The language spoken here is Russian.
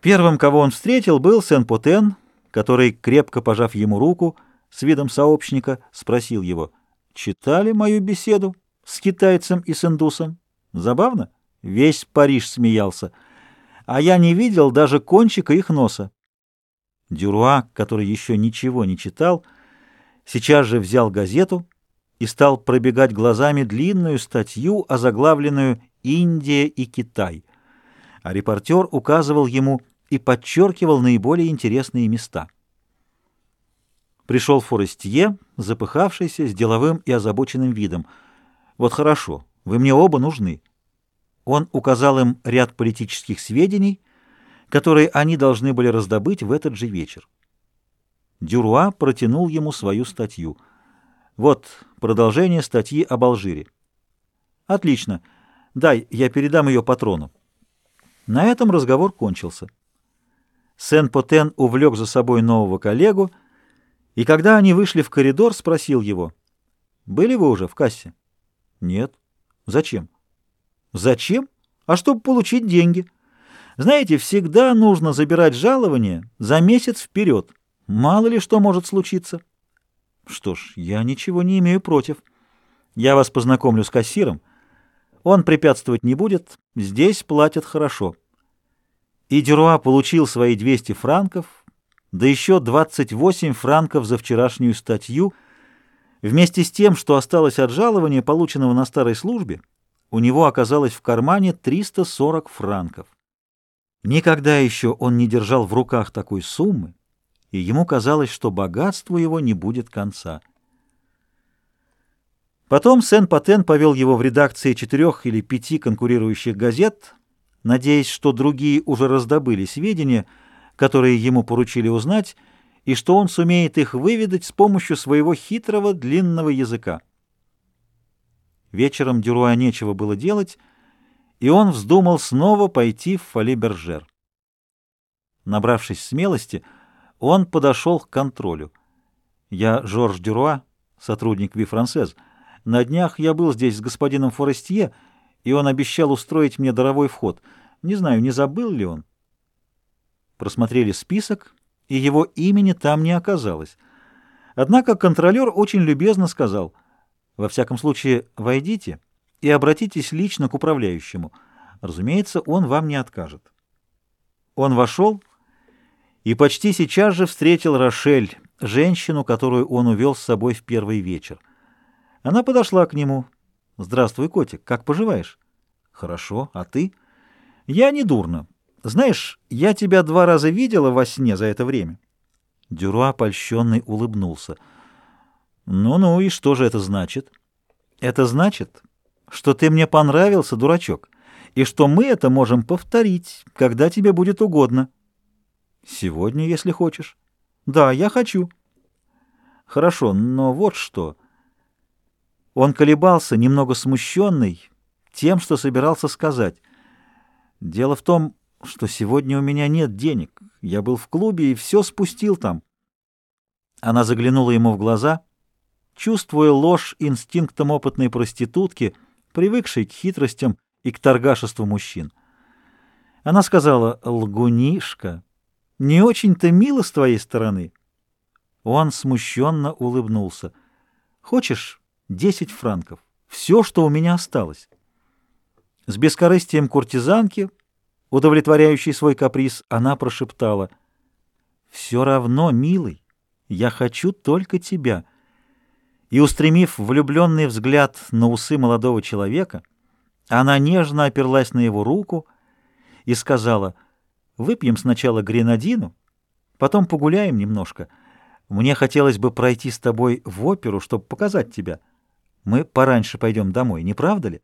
Первым, кого он встретил, был Сен-Потен, который, крепко пожав ему руку, с видом сообщника, спросил его, «Читали мою беседу с китайцем и с индусом? Забавно?» Весь Париж смеялся. А я не видел даже кончика их носа. Дюруа, который еще ничего не читал, сейчас же взял газету и стал пробегать глазами длинную статью, озаглавленную «Индия и Китай», а репортер указывал ему и подчеркивал наиболее интересные места. Пришел Форестье, запыхавшийся, с деловым и озабоченным видом. «Вот хорошо, вы мне оба нужны». Он указал им ряд политических сведений, которые они должны были раздобыть в этот же вечер. Дюруа протянул ему свою статью. Вот продолжение статьи об Алжире. «Отлично. Дай, я передам ее патрону». На этом разговор кончился. Сен-Потен увлек за собой нового коллегу, и когда они вышли в коридор, спросил его, «Были вы уже в кассе?» «Нет». «Зачем?» «Зачем? А чтобы получить деньги. Знаете, всегда нужно забирать жалование за месяц вперед. Мало ли что может случиться». «Что ж, я ничего не имею против. Я вас познакомлю с кассиром. Он препятствовать не будет, здесь платят хорошо». И Дюруа получил свои 200 франков, да еще 28 франков за вчерашнюю статью. Вместе с тем, что осталось от жалования, полученного на старой службе, у него оказалось в кармане 340 франков. Никогда еще он не держал в руках такой суммы, и ему казалось, что богатству его не будет конца. Потом Сен-Патен повел его в редакции четырех или пяти конкурирующих газет, надеясь, что другие уже раздобыли сведения, которые ему поручили узнать, и что он сумеет их выведать с помощью своего хитрого длинного языка. Вечером Дюруа нечего было делать, и он вздумал снова пойти в Фали-Бержер. Набравшись смелости, он подошел к контролю. «Я Жорж Дюруа, сотрудник Ви Франсез. На днях я был здесь с господином Форестье, и он обещал устроить мне даровой вход. Не знаю, не забыл ли он. Просмотрели список, и его имени там не оказалось. Однако контролер очень любезно сказал, «Во всяком случае, войдите и обратитесь лично к управляющему. Разумеется, он вам не откажет». Он вошел и почти сейчас же встретил Рошель, женщину, которую он увел с собой в первый вечер. Она подошла к нему — «Здравствуй, котик, как поживаешь?» «Хорошо, а ты?» «Я не дурно. Знаешь, я тебя два раза видела во сне за это время». Дюруа, польщенный, улыбнулся. «Ну-ну, и что же это значит?» «Это значит, что ты мне понравился, дурачок, и что мы это можем повторить, когда тебе будет угодно». «Сегодня, если хочешь». «Да, я хочу». «Хорошо, но вот что...» Он колебался, немного смущенный тем, что собирался сказать. Дело в том, что сегодня у меня нет денег. Я был в клубе и все спустил там. Она заглянула ему в глаза, чувствуя ложь инстинктом опытной проститутки, привыкшей к хитростям и к торгашеству мужчин. Она сказала, «Лгунишка, не очень-то мило с твоей стороны». Он смущенно улыбнулся. «Хочешь, Десять франков. Все, что у меня осталось. С бескорыстием куртизанки, удовлетворяющей свой каприз, она прошептала. «Все равно, милый, я хочу только тебя». И, устремив влюбленный взгляд на усы молодого человека, она нежно оперлась на его руку и сказала, «Выпьем сначала гренадину, потом погуляем немножко. Мне хотелось бы пройти с тобой в оперу, чтобы показать тебя». Мы пораньше пойдем домой, не правда ли?